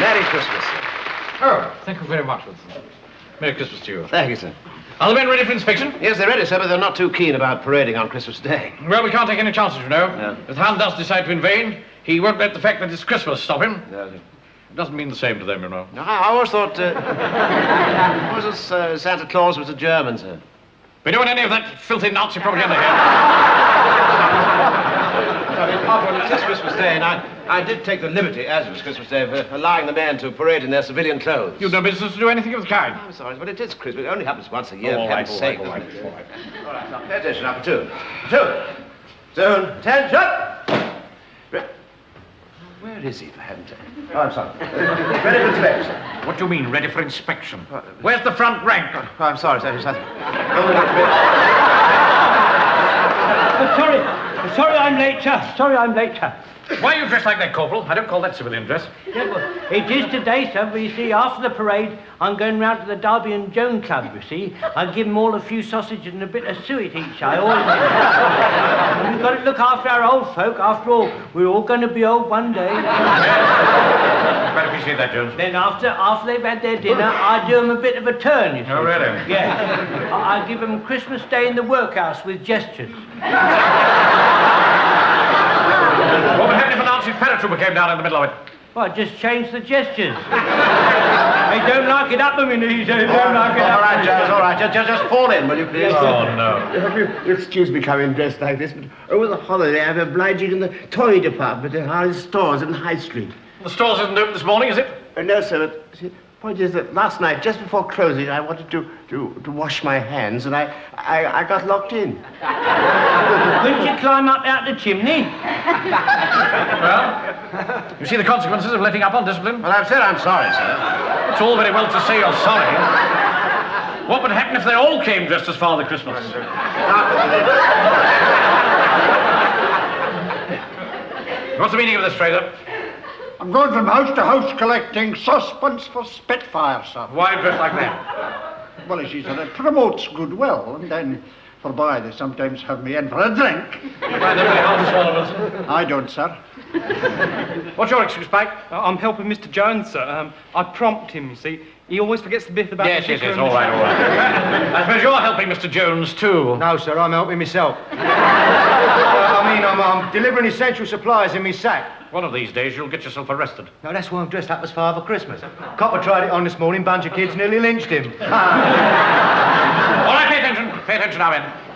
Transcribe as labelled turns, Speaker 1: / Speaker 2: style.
Speaker 1: Merry Christmas. sir.
Speaker 2: Oh, thank you very much, Wilson. Merry Christmas to you.
Speaker 1: Thank you, sir.
Speaker 2: Are the men ready for inspection?
Speaker 1: Yes, they're ready, sir, but they're not too keen about parading on Christmas Day.
Speaker 2: Well, we can't take any chances, you know.
Speaker 1: No.
Speaker 2: If the Hound does decide to invade, he won't let the fact that it's Christmas stop him.
Speaker 1: No,
Speaker 2: It doesn't mean the same to them, you know.
Speaker 1: no, I I always thought. Uh, I always thought uh, Santa Claus was a German, sir.
Speaker 2: We don't want any of that filthy Nazi propaganda here.
Speaker 1: I mean, after all, it's Christmas Day, and I, I did take the liberty, as it was Christmas Day, of uh, allowing the men to parade in their civilian clothes.
Speaker 2: You've no business to do anything of the kind.
Speaker 1: I'm sorry, but it is Christmas. It only happens once a year,
Speaker 2: Oh, all,
Speaker 1: sake,
Speaker 2: right, all right, all right, all right.
Speaker 1: All right, now, pay attention, now, platoon. Platoon. Platoon, attention! Re- Where is he, for heaven's sake? Oh, I'm sorry. Ready for inspection.
Speaker 2: What do you mean, ready for inspection? Where's the front rank?
Speaker 1: Oh, I'm sorry, sir. Only got to be-
Speaker 3: Oh, sorry. Sorry I'm late, sir. Sorry I'm late, sir.
Speaker 2: Why are you dressed like that, Corporal? I don't call that civilian dress.
Speaker 3: Yeah, well, it is today, sir, but you see, after the parade, I'm going round to the Derby and Joan Club, you see. I give them all a few sausages and a bit of suet each. I always... We've got to look after our old folk. After all, we're all going to be old one day.
Speaker 2: Quite appreciate that, Jones.
Speaker 3: Then after, after they've had their dinner, I do them a bit of a turn, you oh, see.
Speaker 2: Oh, really?
Speaker 3: Yeah. I I give them Christmas Day in the workhouse with gestures.
Speaker 2: What would happen if a Nazi paratrooper came down in the middle of it?
Speaker 3: Well, just change the gestures. they don't like it up them in these. They don't like it
Speaker 1: All
Speaker 3: up.
Speaker 1: right, Jones, all right. Just, just, just fall in, will you, please?
Speaker 2: Oh, no.
Speaker 4: You excuse me coming dressed like this, but over the holiday I'm obliging in the toy department in our stores in High Street.
Speaker 2: The stores isn't open this morning, is it?
Speaker 4: Uh, no, sir, but see, the point is that last night, just before closing, I wanted to, to, to wash my hands, and I, I, I got locked in.
Speaker 3: Couldn't you climb up out the chimney?
Speaker 2: Well, you see the consequences of letting up on discipline?
Speaker 1: Well, I've said I'm sorry, sir.
Speaker 2: It's all very well to say you're sorry. What would happen if they all came dressed as Father Christmas? What's the meaning of this, Frazer?
Speaker 5: I'm going from house to house collecting suspense for Spitfire, sir.
Speaker 2: Why dressed like that?
Speaker 5: Well, as you said, it promotes goodwill, and then for boy, they sometimes have me in for a drink.
Speaker 2: Find it very hard to swallow, Wilson.
Speaker 5: I don't, sir.
Speaker 2: What's your excuse, Pike?
Speaker 6: Uh, I'm helping Mr. Jones, sir. Um, I prompt him, you see. He always forgets the bit about
Speaker 2: Yes,
Speaker 6: the
Speaker 2: yes,
Speaker 6: vicar
Speaker 2: yes,
Speaker 6: and
Speaker 2: all
Speaker 6: the
Speaker 2: right, all right. I suppose you're helping Mr. Jones, too.
Speaker 7: No, sir, I'm helping myself. Uh, I mean, I'm, I'm delivering essential supplies in my sack.
Speaker 2: One of these days, you'll get yourself arrested.
Speaker 7: No, that's why I'm dressed up as Father Christmas. Copper tried it on this morning, bunch of kids nearly lynched him.
Speaker 2: All right, pay attention. Pay attention now, men.